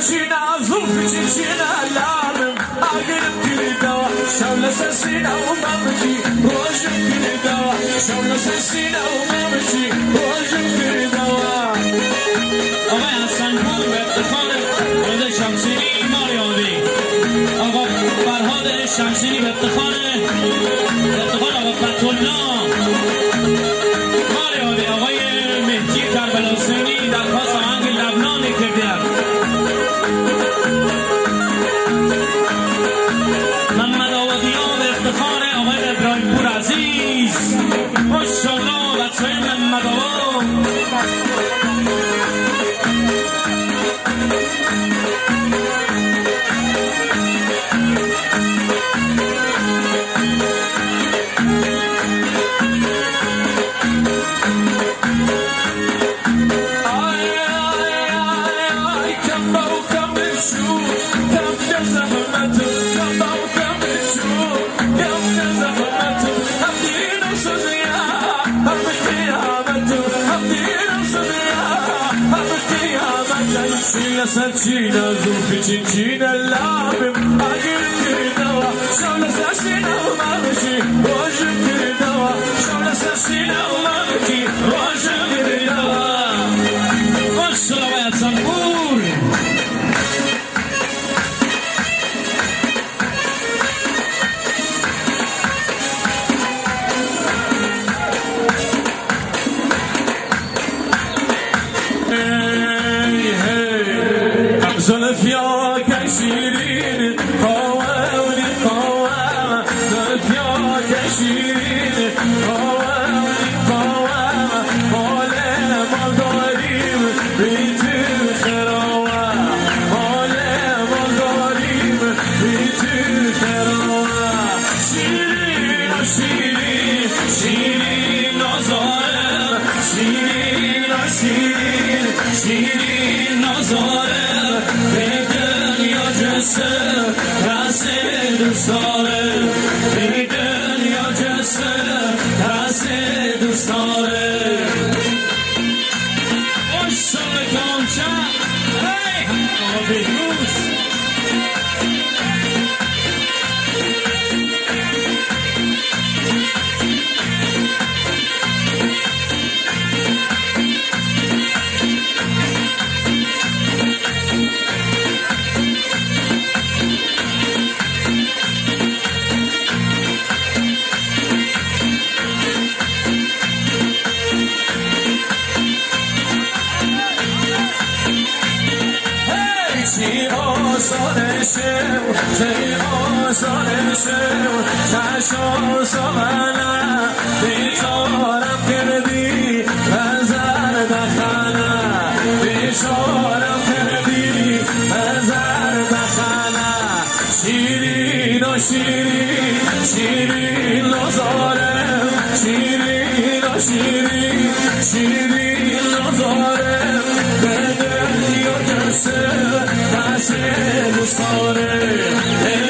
çinçina, zulfü çinçina Lalim ağırım gülü dava. Şavla sesine umamı ki Rojum gülü dava. Şavla sesine umamı mató la saccina, zuffici جانفیا آسانشه خیلی آسانشه چشم سمنه بیچارم که بدی نظر دخنه بیچارم که بدی نظر شیرین و شیرین شیرین و شیرین شیرین شیرین ser o sol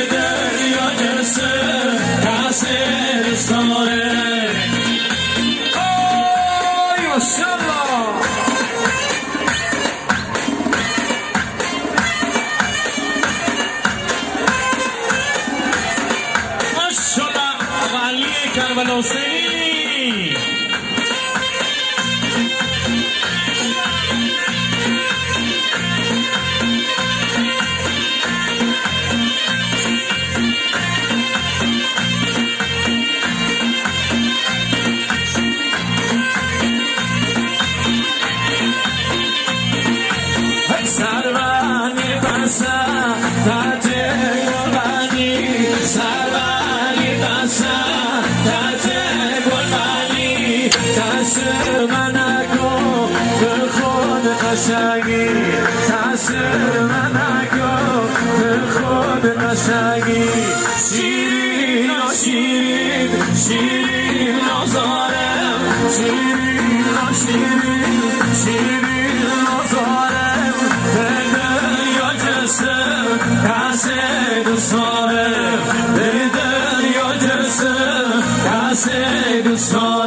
قشنگی تاثیر ندکو دل خود قشنگی شیرین و شیرین شیرین نازارم شیرین و شیرین شیرین نازارم دل یا جسم کسی دوست دارم دل یا جسم کسی دوست دارم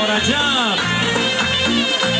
What a job!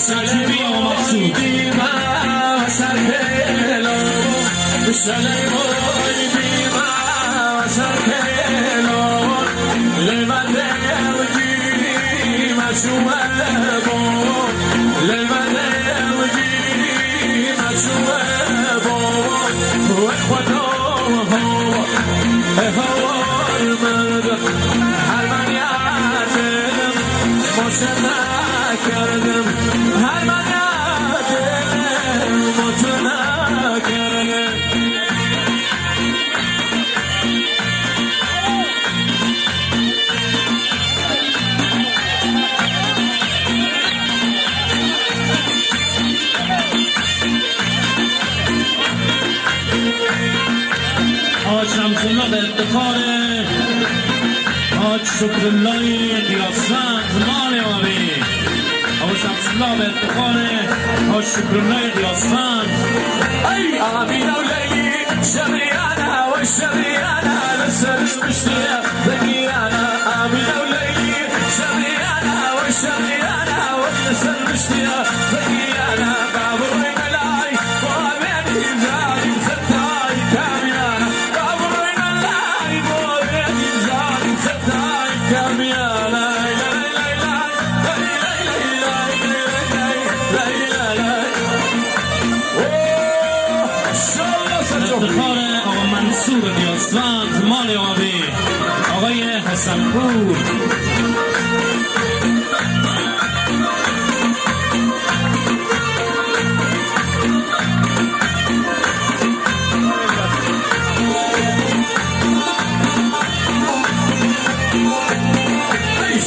سلامي ومقصود ما سرهلو سلامي قلبي ما سرهلو لما تاوجي ما شو مالبو لما تاوجي ما شو مالبو واخوته هو هو المرض حرمان يا عزم مسلم شكر الليل يا سانت مالي وبي هوش عم تسلام التخونة أو شكر الليل يا سانت أي أمين وليلي شبيانا وشبيانا لسه مشتية ذكيانا أمين وليلي شبيانا وشبيانا ولسه مشتية ذكيانا افتخار آقا منصور قیاسفند مال آبی آقای حسنپور شجر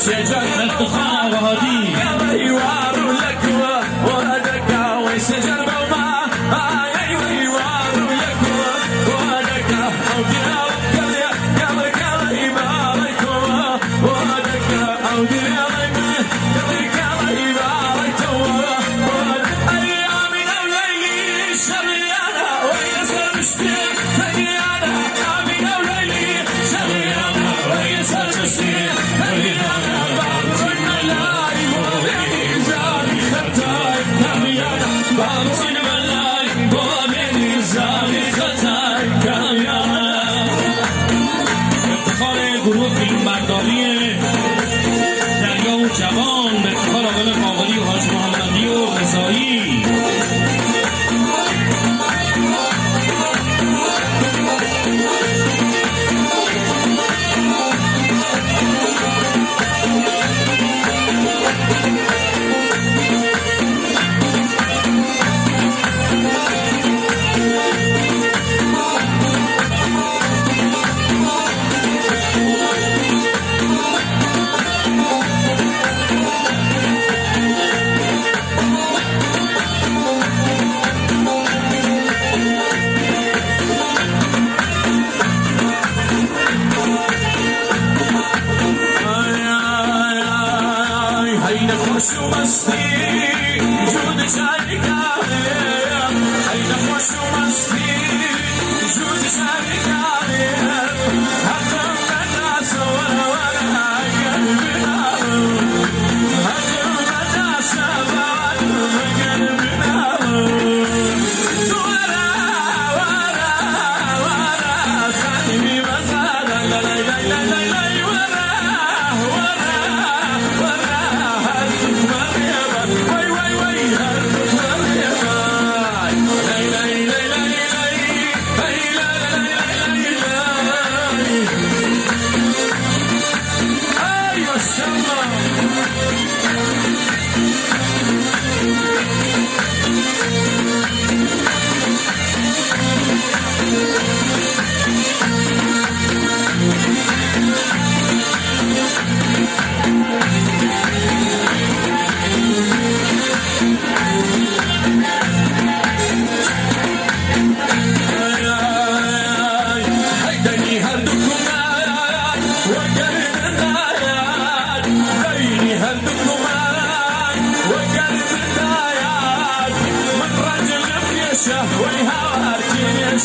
姐着你们一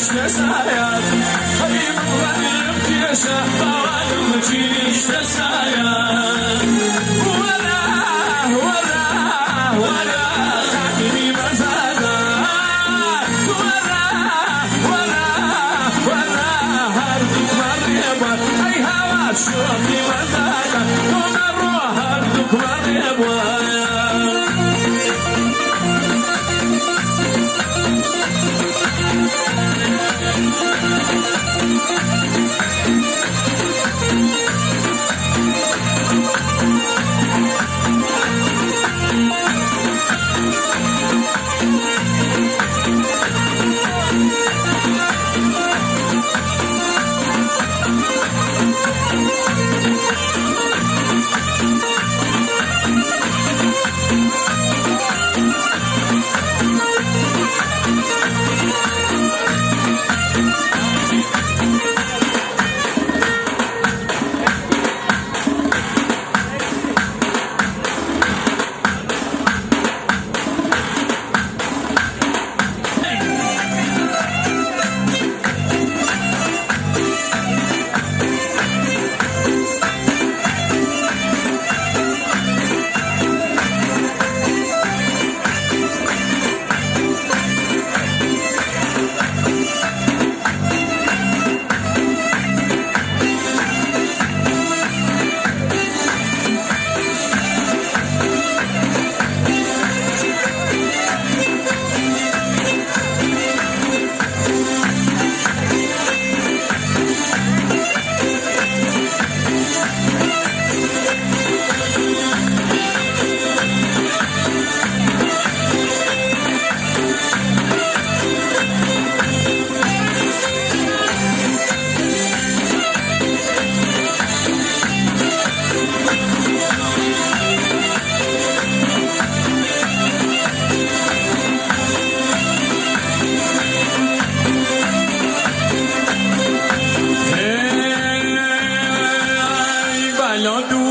işlese hayatım Hayırlarım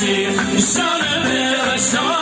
Son of a son.